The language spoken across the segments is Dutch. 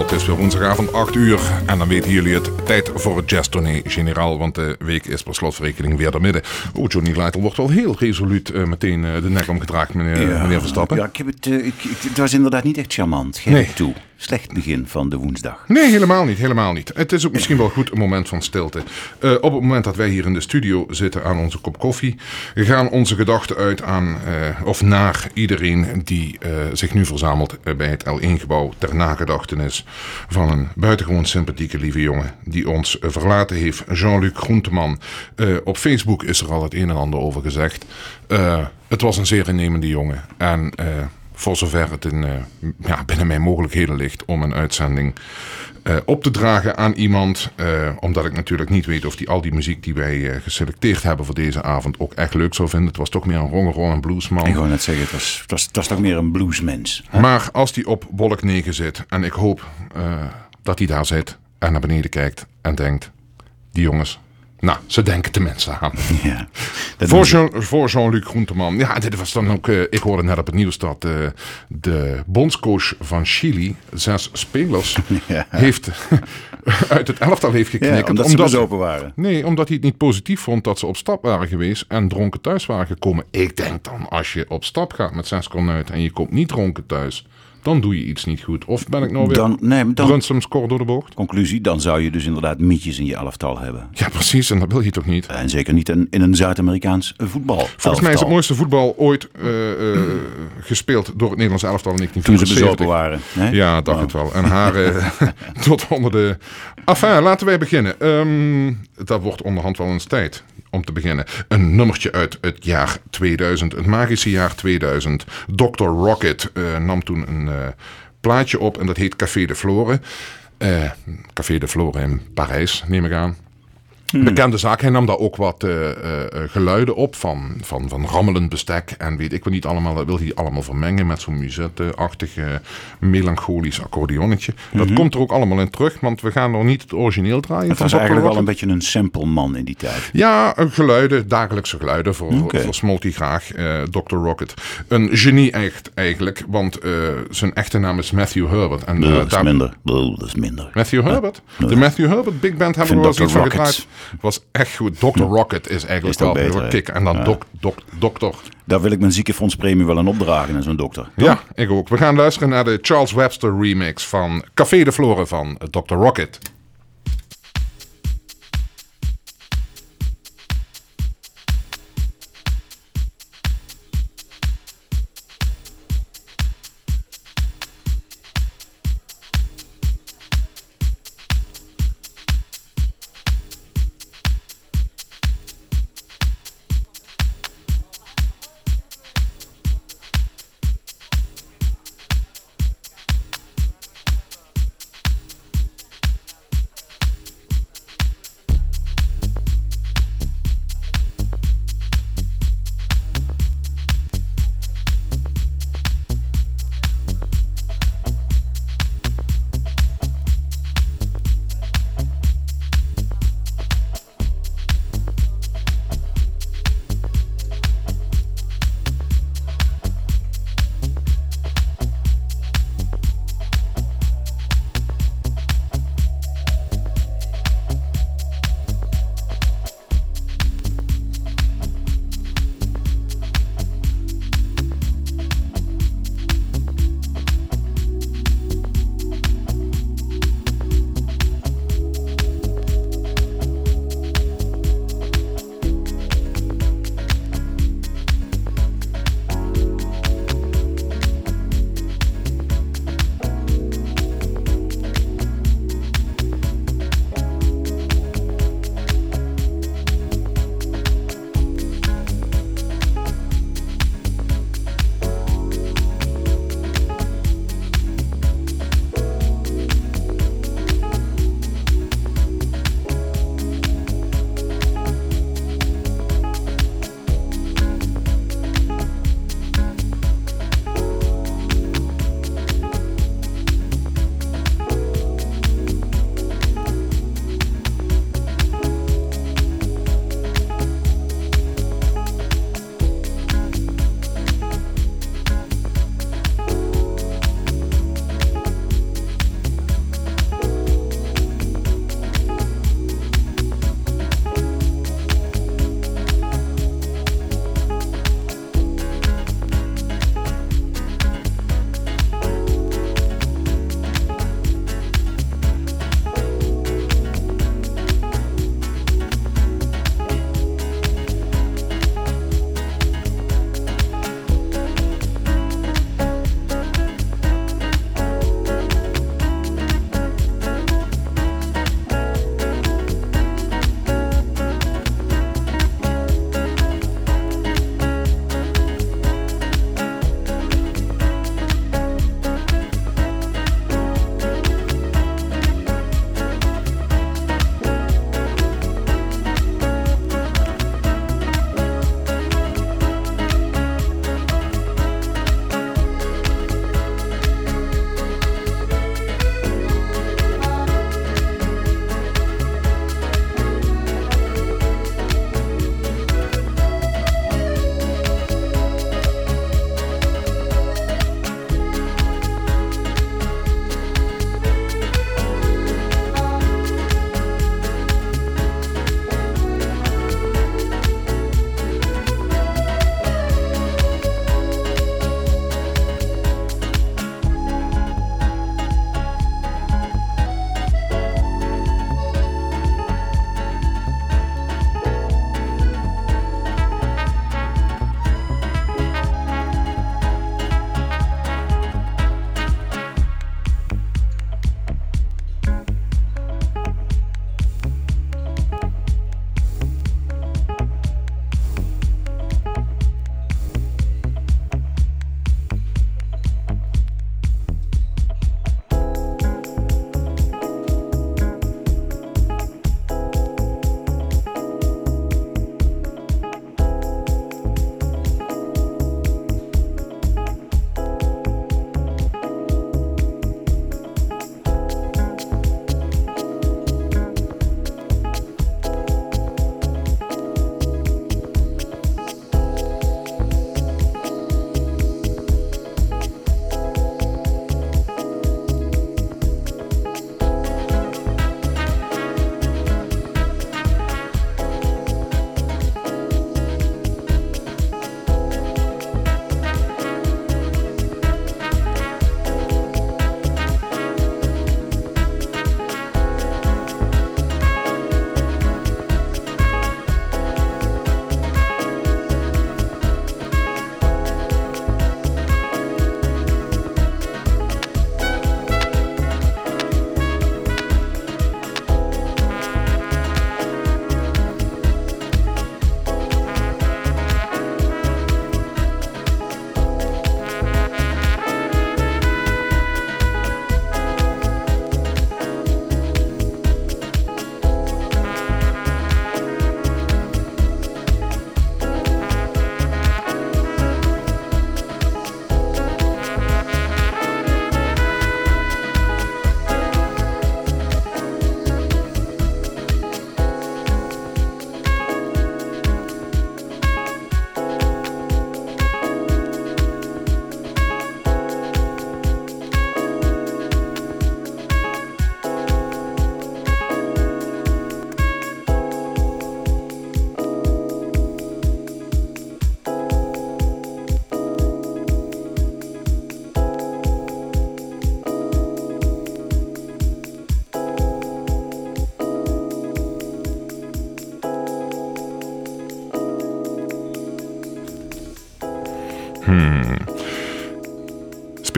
Allemaal, het is weer woensdagavond 8 uur en dan weten jullie het. Tijd voor het jazztournee generaal, want de week is per slotverrekening weer de midden. Oh, Johnny Lytle wordt wel heel resoluut uh, meteen uh, de nek omgedraaid, meneer, ja, meneer Verstappen. Ja, ik heb het, uh, ik, ik, het was inderdaad niet echt charmant, geef Nee. ik toe. Slecht begin van de woensdag. Nee, helemaal niet, helemaal niet. Het is ook misschien wel goed een moment van stilte. Uh, op het moment dat wij hier in de studio zitten aan onze kop koffie, gaan onze gedachten uit aan uh, of naar iedereen die uh, zich nu verzamelt bij het L1-gebouw ter nagedachtenis van een buitengewoon sympathieke lieve jongen die ons verlaten heeft, Jean-Luc Groenteman. Op Facebook is er al het een en ander over gezegd. Het was een zeer innemende jongen en voor zover het in, ja, binnen mijn mogelijkheden ligt om een uitzending uh, op te dragen aan iemand. Uh, omdat ik natuurlijk niet weet of die al die muziek die wij geselecteerd hebben voor deze avond ook echt leuk zou vinden. Het was toch meer een rongeron en bluesman. Ik wou net zeggen, het was, het was, het was toch meer een bluesmens. Hè? Maar als die op bolk 9 zit en ik hoop dat hij daar zit en naar beneden kijkt en denkt, die jongens, nou, ze denken tenminste aan. Ja, voor, Jean, voor Jean-Luc Groenteman. Ja, dit was dan ook. Uh, ik hoorde net op het nieuws dat uh, de bondscoach van Chili zes spelers ja. heeft uit het elftal heeft geknikt. Ja, omdat, omdat ze open waren. Nee, omdat hij het niet positief vond dat ze op stap waren geweest en dronken thuis waren gekomen. Ik denk dan, als je op stap gaat met zes kornuiten en je komt niet dronken thuis dan doe je iets niet goed. Of ben ik nou weer dan, nee, dan, score door de bocht? Conclusie, dan zou je dus inderdaad mietjes in je elftal hebben. Ja, precies. En dat wil je toch niet? En zeker niet in, in een Zuid-Amerikaans voetbal. Volgens elftal. mij is het mooiste voetbal ooit uh, uh, gespeeld door het Nederlandse elftal in 1974. Toen ze waren. Hè? Ja, dacht oh. het wel. En haar tot onder de... Enfin, laten wij beginnen. Um, dat wordt onderhand wel eens tijd om te beginnen. Een nummertje uit het jaar 2000, het magische jaar 2000. Dr. Rocket uh, nam toen een uh, plaatje op en dat heet Café de Flore. Uh, Café de Flore in Parijs, neem ik aan. Hmm. Bekende zaak. Hij nam daar ook wat uh, uh, geluiden op van, van, van rammelend bestek. En weet ik wel niet allemaal. Dat wil hij allemaal vermengen met zo'n musette-achtig uh, melancholisch accordeonnetje. -hmm. Dat komt er ook allemaal in terug. Want we gaan nog niet het origineel draaien. Het was eigenlijk wel een beetje een sample man in die tijd. Ja, geluiden, dagelijkse geluiden. Voor, okay. hij graag. Dr. Rocket. Een genie echt, eigenlijk. Want zijn echte naam is Matthew Herbert. En, dat is minder. Dat is minder. Matthew Herbert? De Matthew Herbert Big Band hebben we wel eens iets van gedraaid was echt goed. Dr. Rocket is eigenlijk is wel beter, kick. En dan dok, dok, dokter. Daar wil ik mijn ziekenfondspremie wel aan opdragen aan zo'n dokter. Toch? Ja, ik ook. We gaan luisteren naar de Charles Webster remix van Café de Flore van Dr. Rocket.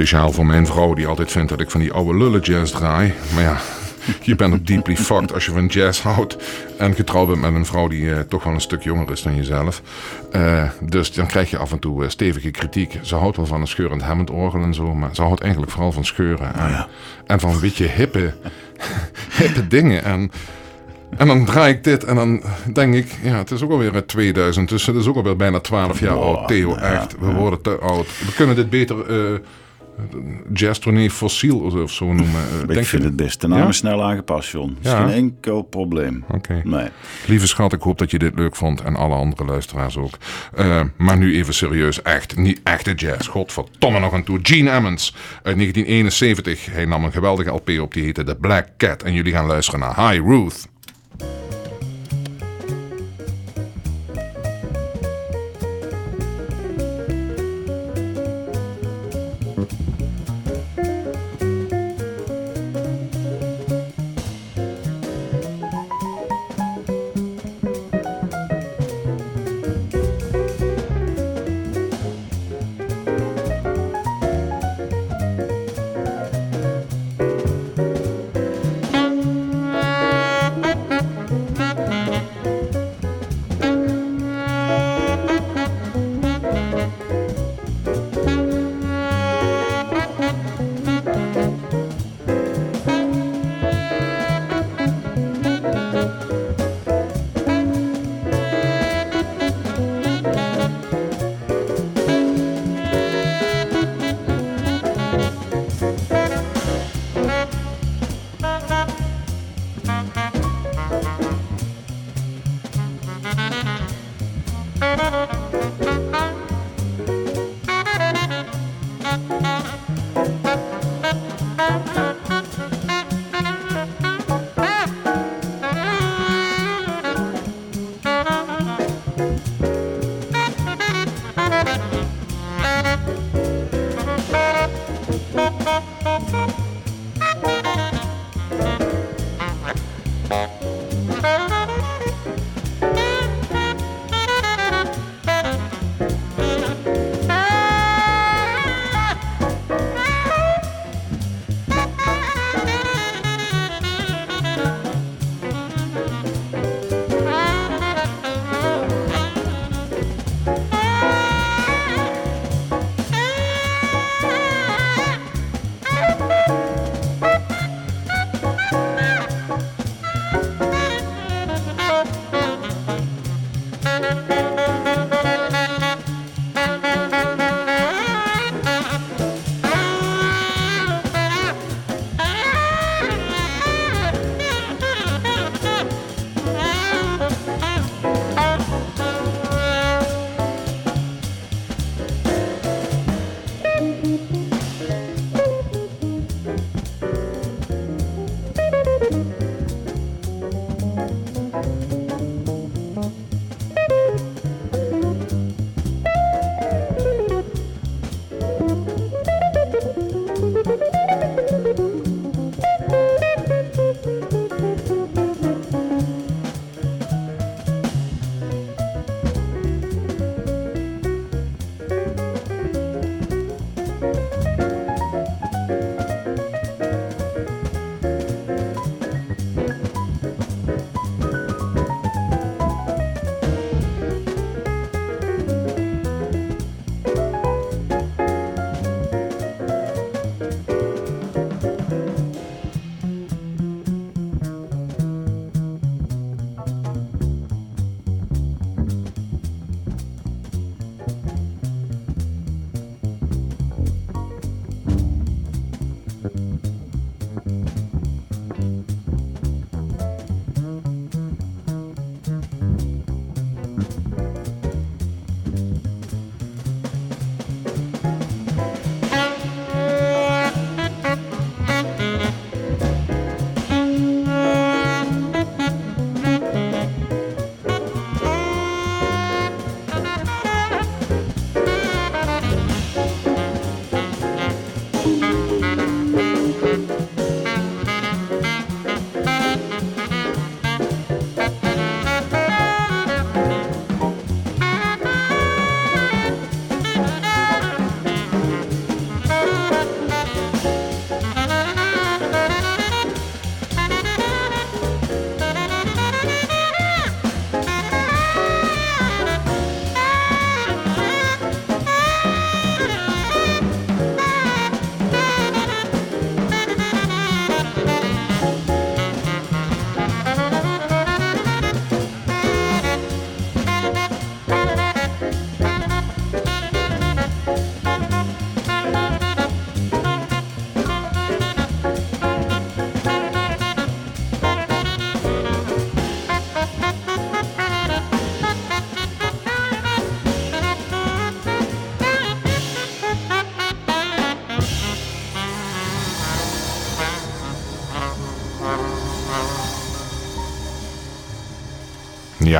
Speciaal voor mijn vrouw die altijd vindt dat ik van die oude lullen jazz draai. Maar ja, je bent ook deeply fucked als je van jazz houdt. En getrouwd bent met een vrouw die eh, toch wel een stuk jonger is dan jezelf. Eh, dus dan krijg je af en toe eh, stevige kritiek. Ze houdt wel van een scheurend Hammond-orgel en zo. Maar ze houdt eigenlijk vooral van scheuren. En, en van een beetje hippe, hippe dingen. En... En dan draai ik dit en dan denk ik, ja, het is ook alweer het 2000, dus het is ook alweer bijna 12 jaar oud. Theo, echt, we worden te oud. We kunnen dit beter jazz fossiel of zo noemen. Uh, ik denk vind je? het best. De naam Ja? is snel aangepast, John. is Ja. geen enkel probleem. Oké. Nee. Lieve schat, ik hoop dat je dit leuk vond en alle andere luisteraars ook. Eh, maar nu even serieus, echt, niet echte jazz. Godverdomme nog aan toe. Gene Ammons uit 1971. Hij nam een geweldige LP op, die heette The Black Cat. En jullie gaan luisteren naar Hi Ruth.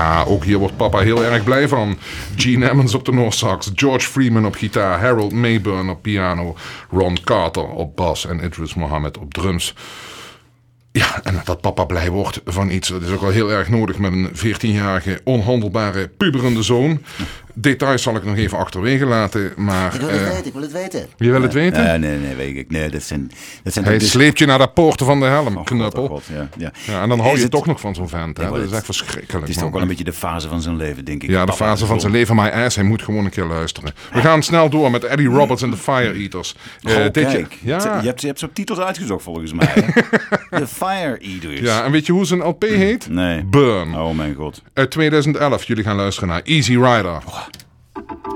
Ja, ook hier wordt papa heel erg blij van. Gene Emmons op de Noorsax, George Freeman op gitaar, Harold Mayburn op piano, Ron Carter op bas en Idris Mohammed op drums. Ja, en dat papa blij wordt van iets, dat is ook wel heel erg nodig met een 14-jarige onhandelbare puberende zoon. Details zal ik nog even achterwege laten, maar... Ik wil het eh, weten, ik wil het weten. je wil het weten? Nee, nee, nee, weet ik. Nee, dat zijn... Dat zijn Hij dus- sleept je naar de poorten van de helm, Oh, God, knuppel. oh, God, ja, ja. Ja, en dan hou je het- toch nog van zo'n vent. Hè? Ja, maar dat is het- echt verschrikkelijk. Het is toch man. ook wel een beetje de fase van zijn leven, denk ik. Ja, de fase van zijn leven, my ass. Hij moet gewoon een keer luisteren. We gaan snel door met Eddie Roberts en de Fire Eaters. Eh, Oh, dit ja, Je hebt, je hebt zo'n titels uitgezocht volgens mij. De Fire Eaters. ja, en weet je hoe zijn LP heet? Nee. Burn. Oh mijn god. Uit 2011. Jullie gaan luisteren naar Easy Rider. Thank you.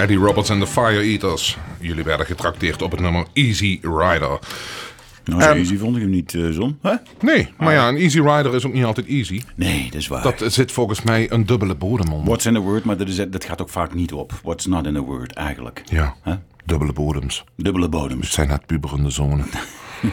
Eddie Roberts en de Fire Eaters. Jullie werden getrakteerd op het nummer Easy Rider. Nou, zo En- easy vond ik hem niet, eh Zon. Hè? Nee, maar ja, een Easy Rider is ook niet altijd easy. Nee, dat is waar. Dat zit volgens mij een dubbele bodem onder. What's in a word, maar dat, is, dat gaat ook vaak niet op. What's not in a word, eigenlijk. Ja, dubbele bodems. Dubbele bodems. Het zijn net puberende zonen.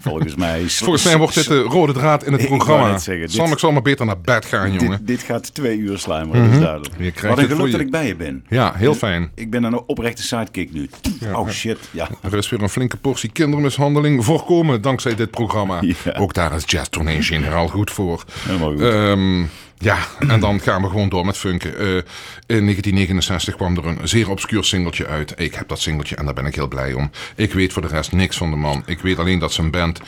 Volgens mij... Volgens mij wordt dit de rode draad in het Ik programma. zeggen, dit- Sam, ik zal maar beter naar bed gaan, jongen. Dit, dit gaat twee uur slijmen, dat is duidelijk. Wat een geluk dat ik bij je ben. Ja, heel fijn. Ik ben een oprechte sidekick nu. Oh shit, ja. Er is weer een flinke portie kindermishandeling voorkomen dankzij dit programma. Ja. Ook daar is Jazz Tournee generaal goed voor. Helemaal goed. Ehm, ja, en dan gaan we gewoon door met funken. Eh, in 1969 kwam er een zeer obscuur singeltje uit. Ik heb dat singeltje en daar ben ik heel blij om. Ik weet voor de rest niks van de man. Ik weet alleen dat zijn band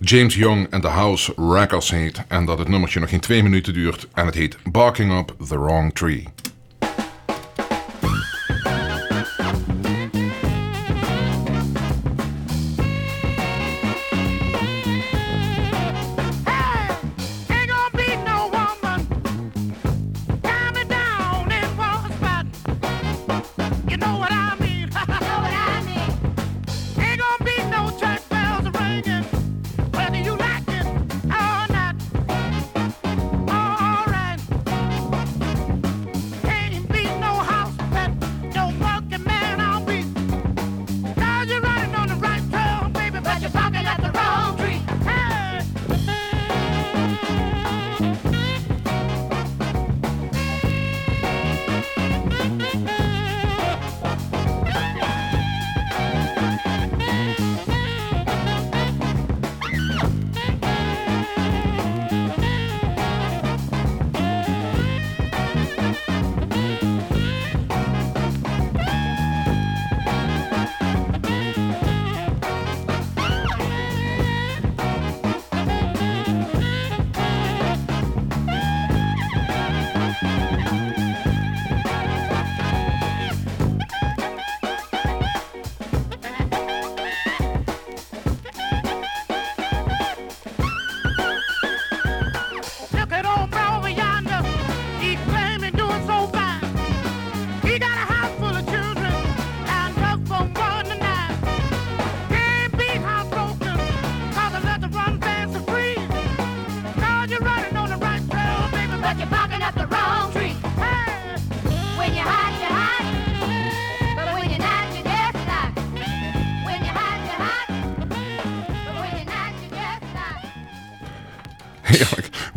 James Young and the House Records heet. En dat het nummertje nog geen twee minuten duurt. En het heet Barking Up the Wrong Tree.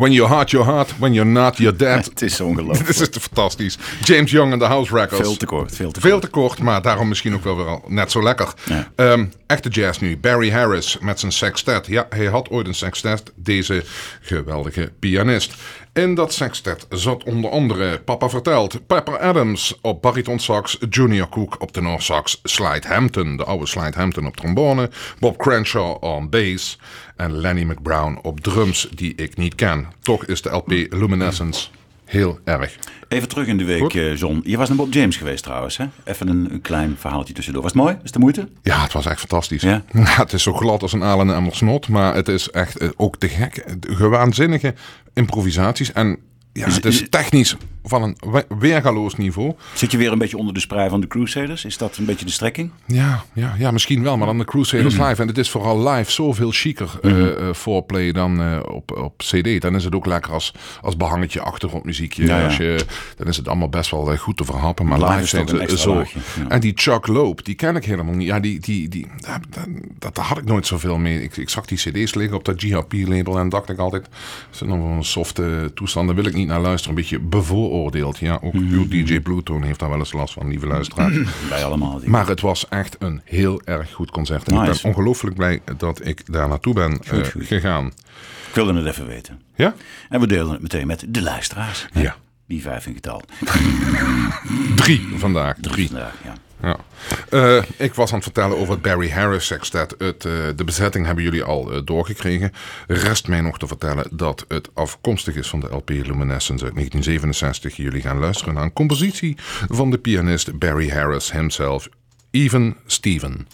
When you're hot, you're hot. When you're not, you're dead. Het is ongelooflijk. Dit is te fantastisch. James Young and the House Records. Veel te kort, veel te Veel kort. te kort, maar daarom misschien ook wel weer al net zo lekker. Ja. Ehm, echte jazz nu. Barry Harris met zijn sextet. Ja, hij had ooit een sextet, deze geweldige pianist. In dat sextet zat onder andere Papa Vertelt, Pepper Adams op bariton sax, Junior Cook op tenor sax, Slide Hampton, de oude Slide Hampton op trombone, Bob Crenshaw on bass en Lenny McBrown op drums die ik niet ken. Toch is de LP Luminescence heel erg. Even terug in de week, Goed. eh, John. Je was naar Bob James geweest trouwens, hè? Even een, een klein verhaaltje tussendoor. Was het mooi? Is het de moeite? Ja, het was echt fantastisch. Ja? het is zo glad als een alen en snot, maar het is echt eh, ook te gek. eh, Gewaanzinnige improvisaties en ja, het is- technisch van een we- weergaloos niveau. Zit je weer een beetje onder de sprei van de Crusaders? Is dat een beetje de strekking? Ja, ja, ja, misschien wel, maar dan de Crusaders live. En het is vooral live zoveel chiquer eh eh, foreplay dan eh, op, op CD. Dan is het ook lekker als, als behangetje achtergrondmuziekje. Ja, ja. Als je, dan is het allemaal best wel goed te verhappen. Maar Live zijn ze zo. laagje, ja. En die Chuck Loop, die ken ik helemaal niet. Ja, die, die, die, daar, daar, had ik nooit zoveel mee. Ik, ik zag die CD's liggen op dat GHP-label en dacht ik altijd: is het nog een softe toestand? Daar wil ik niet naar luisteren. Een beetje bevooroordeeld. Ja, ook Mhm. uw DJ Bluetooth heeft daar wel eens last van, lieve luisteraars. Bij allemaal. Die. Maar het was echt een heel erg goed concert. En ik ben ongelooflijk blij dat ik daar naartoe ben eh, goed. gegaan. Ik wilde het even weten. Ja? En we delen het meteen met de luisteraars. Ja. Die vijf in getal. Drie vandaag. Drie. Vandaag, ja. Ja. Eh, ik was aan het vertellen over Barry Harris sextet. Het, eh, de bezetting hebben jullie al eh, doorgekregen. Rest mij nog te vertellen dat het afkomstig is van de LP Luminescence uit 1967. Jullie gaan luisteren naar een compositie van de pianist Barry Harris himself, Even Steven.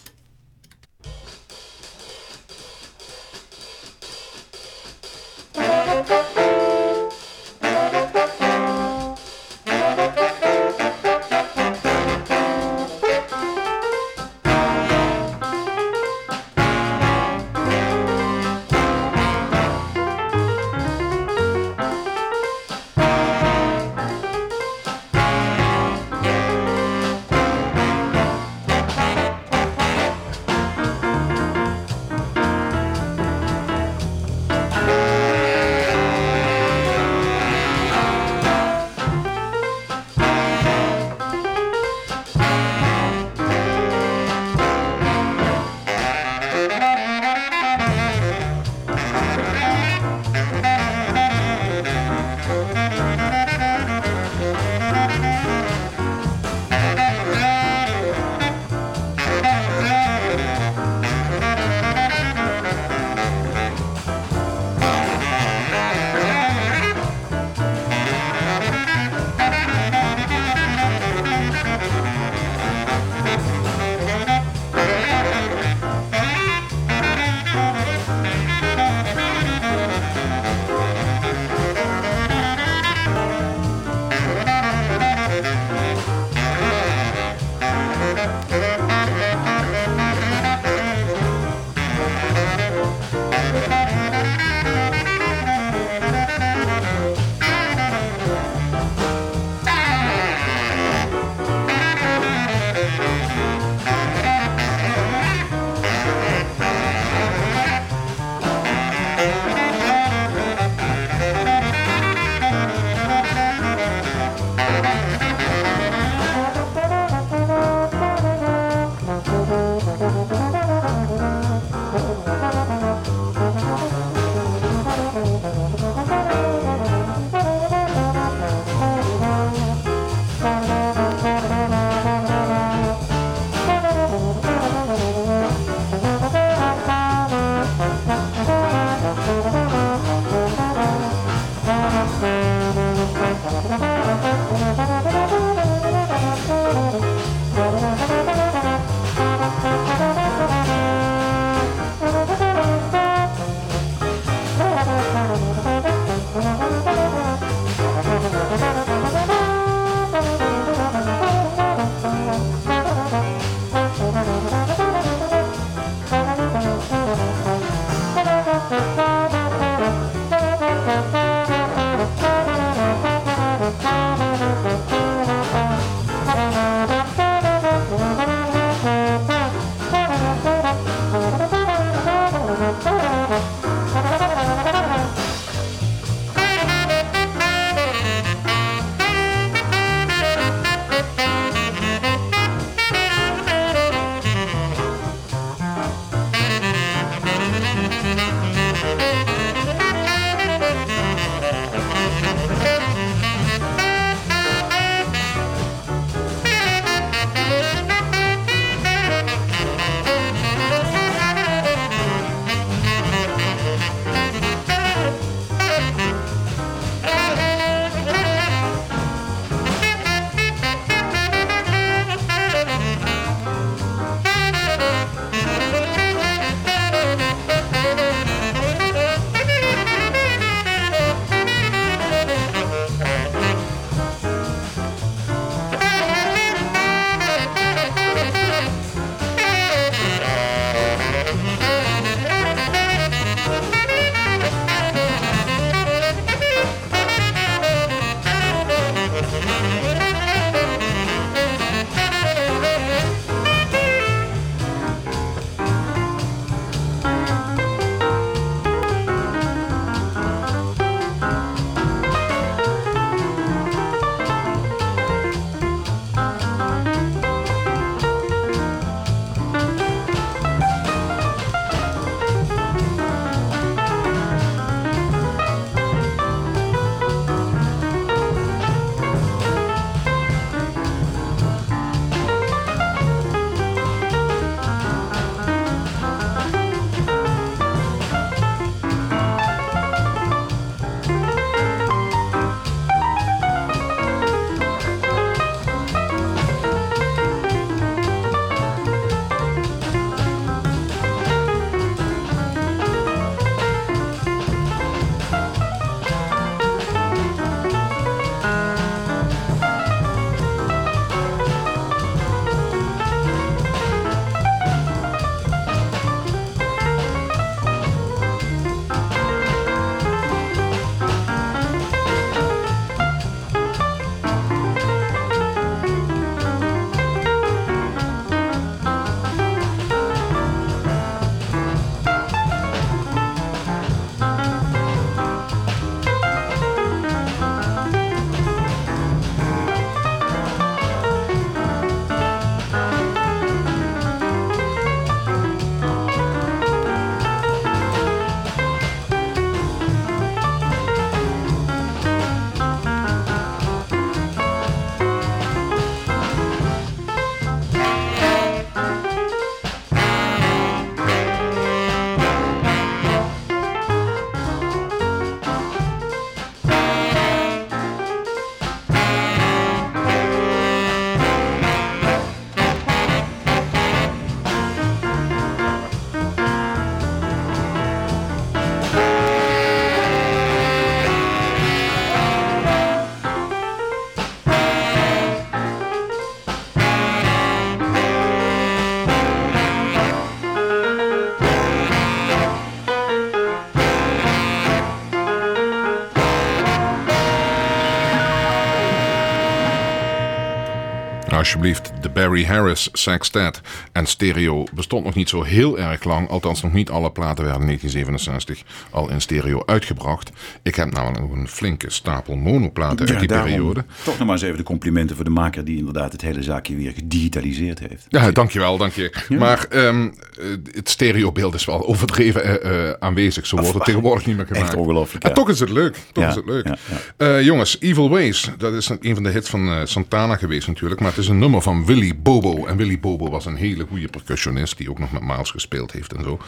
Alsjeblieft de Barry Harris Sextet. En stereo bestond nog niet zo heel erg lang. Althans, nog niet alle platen werden in 1967 al in stereo uitgebracht. Ik heb namelijk nog een flinke stapel monoplaten uit die daarom periode. Toch nog maar eens even de complimenten voor de maker die inderdaad het hele zaakje weer gedigitaliseerd heeft. Ja, dankjewel, dank je. Maar ehm, eh, het stereobeeld is wel overdreven eh, eh, aanwezig. Zo wordt het tegenwoordig niet meer gemaakt. Echt ongelooflijk, En ja. toch is het leuk. Toch Ja, is het leuk. ja, Eh, jongens, Evil Ways, dat is een van de hits van eh, Santana geweest natuurlijk. Maar het is een nummer van Willy Bobo. En Willy Bobo was een hele goede percussionist die ook nog met Miles gespeeld heeft en zo.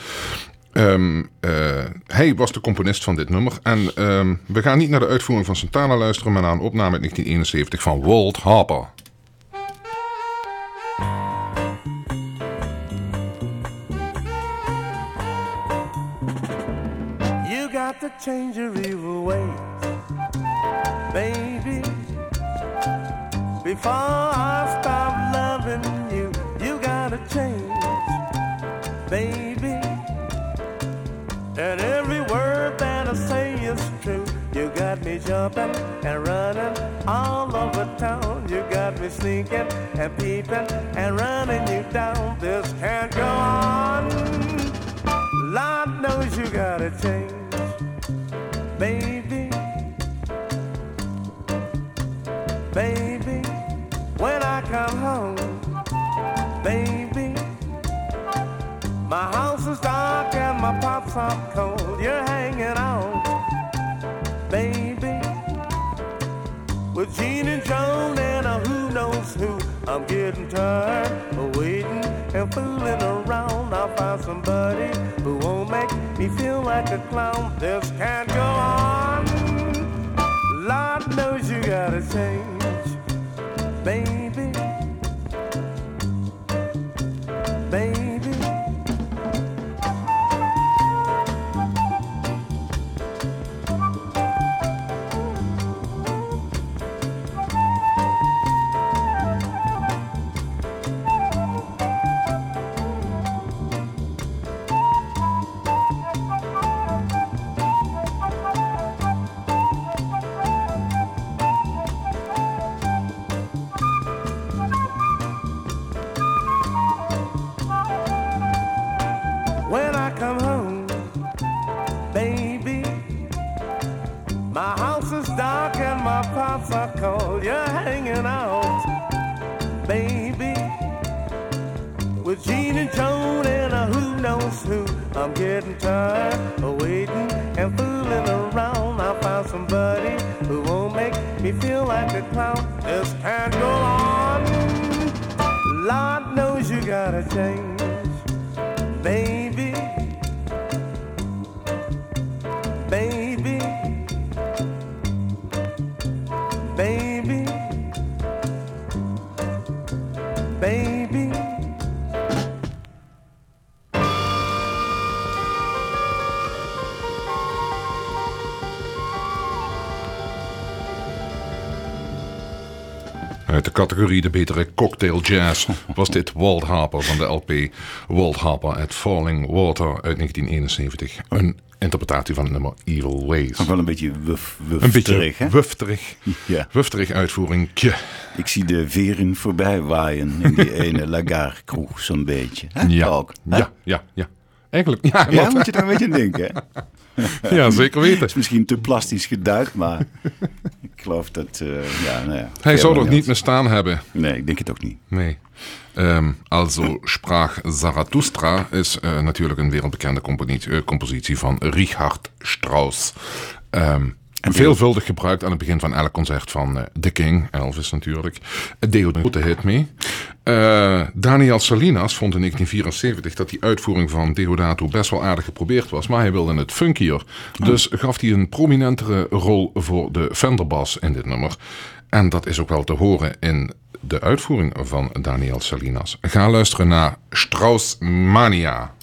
Ehm, eh, hij was de componist van dit nummer. En ehm, we gaan niet naar de uitvoering van Santana luisteren, maar naar een opname uit 1971 van Walt Harper. You got to change your evil ways, baby. Before I stop jumping and running all over town. You got me sneaking and peeping and running you down. This can't go on. Lord knows you gotta change, baby. Baby, when I come home, baby, my house is dark and my pops are cold. You're hanging out, with Gene and Joan and a who knows who. I'm getting tired of waiting and fooling around. I'll find somebody who won't make me feel like a clown. This can't go on. Lord knows you gotta change, baby. De betere cocktail jazz was dit Walt Harper van de LP Walt Harper at Falling Water uit 1971. Een interpretatie van het nummer Evil Ways. Wel een beetje wuf, wuf Een beetje wufterig, Ja. wufterig uitvoering. Ik zie de veren voorbij waaien in die ene Lagarde kroeg zo'n beetje. Ja, Ook, hè? ja, ja, ja. Eigenlijk, ja, Ja, wat- moet je daar een beetje aan denken, hè? ja, zeker weten. is misschien te plastisch geduid, maar ik geloof dat, eh, ja, nou ja. Hij zou Helemaal niet meer staan hebben. Nee, ik denk het ook niet. Nee. Ehm, also sprach Zarathustra is eh, natuurlijk een wereldbekende compositie, eh, compositie van Richard Strauss. Ehm, veelvuldig gebruikt aan het begin van elk concert van eh, The King, Elvis natuurlijk. Een grote hit mee. Eh, Daniel Salinas vond in 1974 dat die uitvoering van Deodato best wel aardig geprobeerd was, maar hij wilde het funkier. Dus gaf hij een prominentere rol voor de Fenderbas in dit nummer. En dat is ook wel te horen in de uitvoering van Daniel Salinas. Ga luisteren naar Strauss Mania.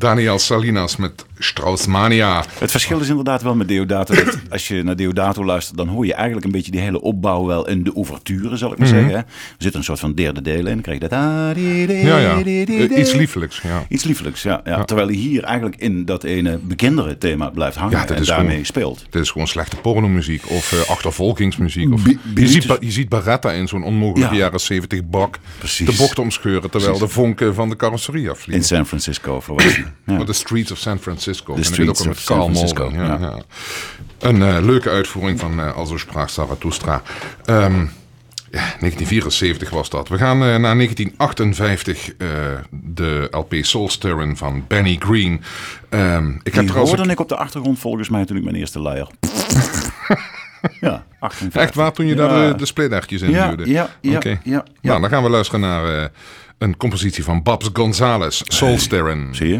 Daniel Salinas met Straussmania. Het verschil is inderdaad wel met Deodato. Dat als je naar Deodato luistert, dan hoor je eigenlijk een beetje die hele opbouw wel in de ouverture, zal ik maar zeggen. hè. Er zit een soort van derde deel in. Dan krijg je dat. Ja, ja. Eh, iets liefelijks, ja. Iets liefelijks, ja, ja. Terwijl hij hier eigenlijk in dat ene bekendere thema blijft hangen Ja, dat en is daarmee gewoon- speelt. Dit is gewoon slechte pornomuziek of achtervolgingsmuziek. Of, je, ziet, je ziet Barretta in zo'n onmogelijke Ja. jaren 70 bak Precies. de bocht omscheuren terwijl Precies. de vonken van de carrosserie In afvliegen. San Francisco. Ja. Oh, The Streets of San Francisco. The Streets of San Francisco, Ja, ja. ja. Een eh, leuke uitvoering van uh, Alzo Spraak Zarathustra. Ehm, ja, 1974 was dat. We gaan eh, naar 1958, eh, de LP Soulstirring van Benny Green. Ehm, ik heb Die trouwens... hoorde ik op de achtergrond volgens mij toen ik mijn eerste luier. ja, 58. Echt waar, toen je Ja. daar de, de splittertjes in Ja, duwde? ja, ja, Oké. ja, ja. Nou, dan gaan we luisteren naar eh, een compositie van Babs Gonzalez, Soulstirring. Zie je?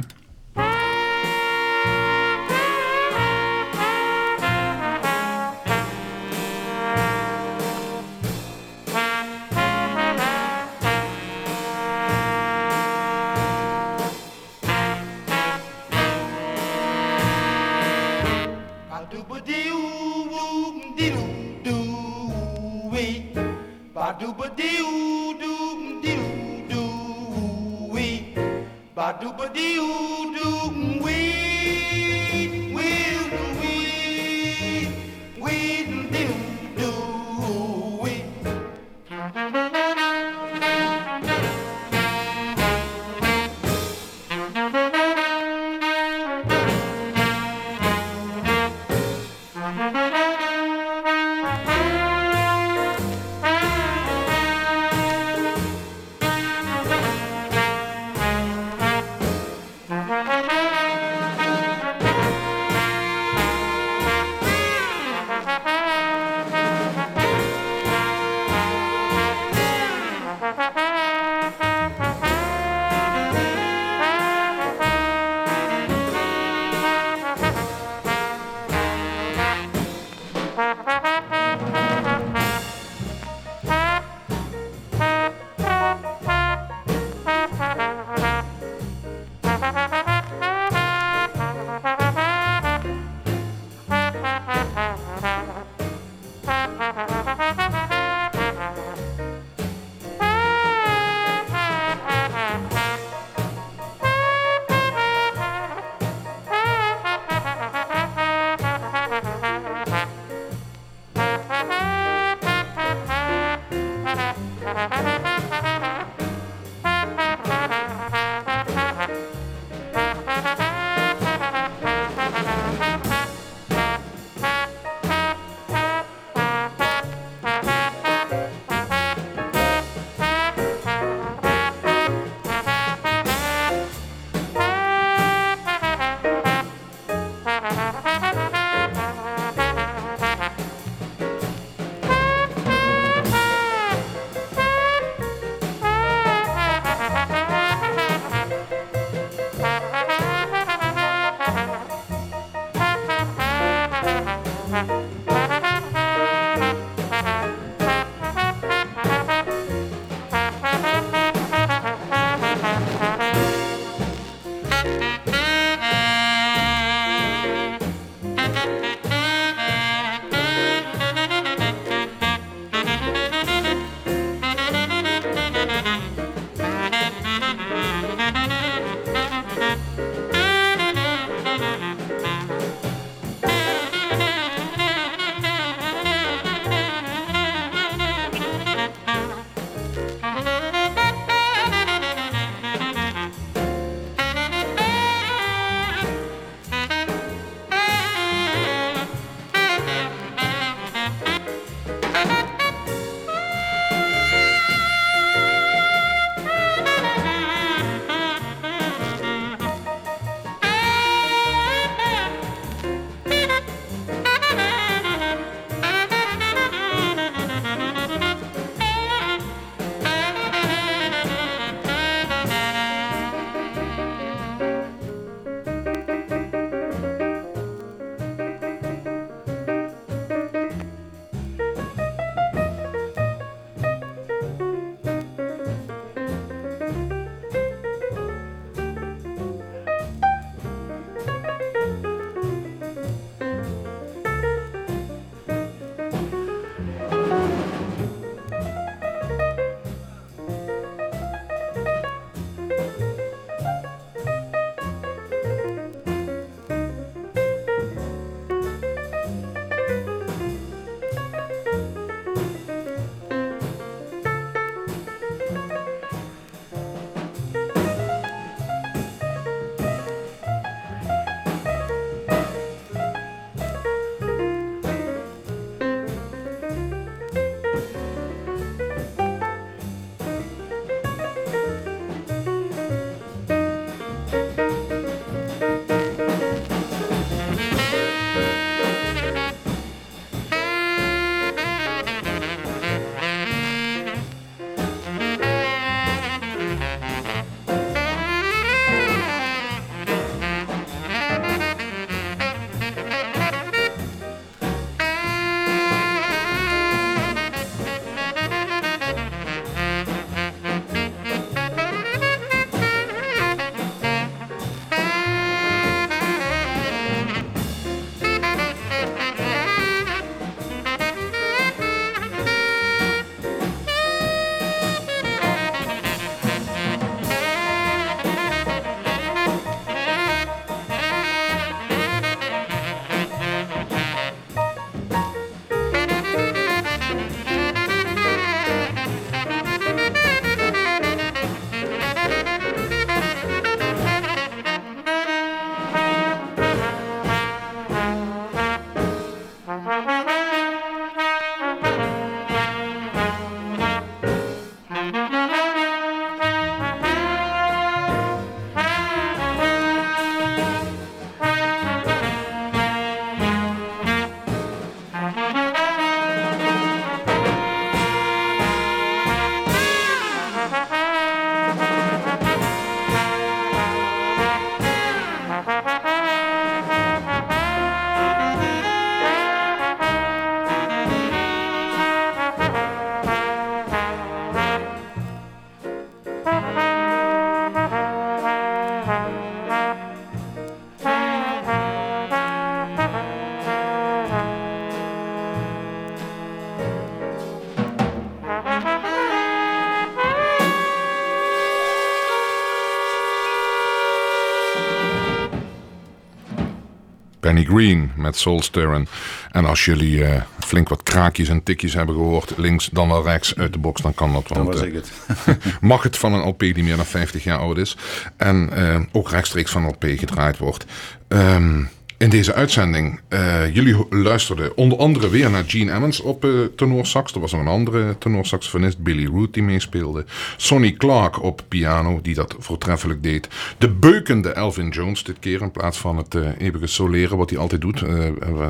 Benny Green met Soul Stirring. En als jullie eh, flink wat kraakjes en tikjes hebben gehoord, links dan wel rechts uit de box, dan kan dat. Want, was eh, ik het. mag het van een LP die meer dan 50 jaar oud is. En eh, ook rechtstreeks van een LP gedraaid wordt. Ehm, in deze uitzending, eh, jullie luisterden onder andere weer naar Gene Emmons op eh tenorsax. Er was nog een andere tenorsaxofonist, Billy Root, die meespeelde. Sonny Clark op piano, die dat voortreffelijk deed. De beukende Elvin Jones dit keer, in plaats van het eh, eeuwige soleren wat hij altijd doet.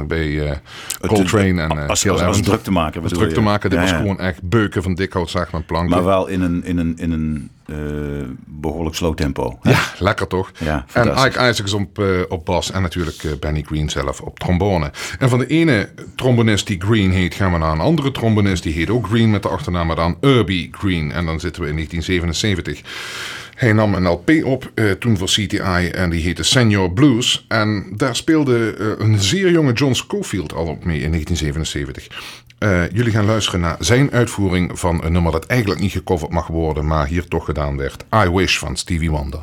bij Coltrane en eh als, als, als druk te maken. Als druk te maken, dit Ja, was ja. gewoon echt beuken van dik hout, zaag met plankje. Maar wel in een, in een, in een behoorlijk slow tempo. hè? Ja, lekker toch? Ja, en. Ike Isaacs op, eh, op bas en natuurlijk eh, Benny Green zelf op trombone. En van de ene trombonist die Green heet, gaan we naar een andere trombonist. Die heet ook Green met de achternaam, maar dan Irby Green. En dan zitten we in 1977. Hij nam een LP op, eh, toen voor CTI, en die heette Senior Blues. En daar speelde eh, een zeer jonge John Scofield al op mee in 1977. Eh, jullie gaan luisteren naar zijn uitvoering van een nummer dat eigenlijk niet gecoverd mag worden, maar hier toch gedaan werd. I Wish van Stevie Wonder.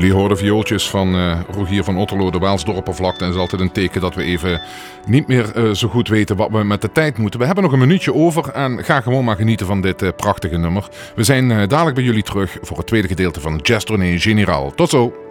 Jullie horen viooltjes van eh, Rogier van Otterlo, de Waalsdorpervlakte. En dat is altijd een teken dat we even niet meer eh, zo goed weten wat we met de tijd moeten. We hebben nog een minuutje over en ga gewoon maar genieten van dit eh, prachtige nummer. We zijn dadelijk bij jullie terug voor het tweede gedeelte van Jazz Generaal. Tot zo!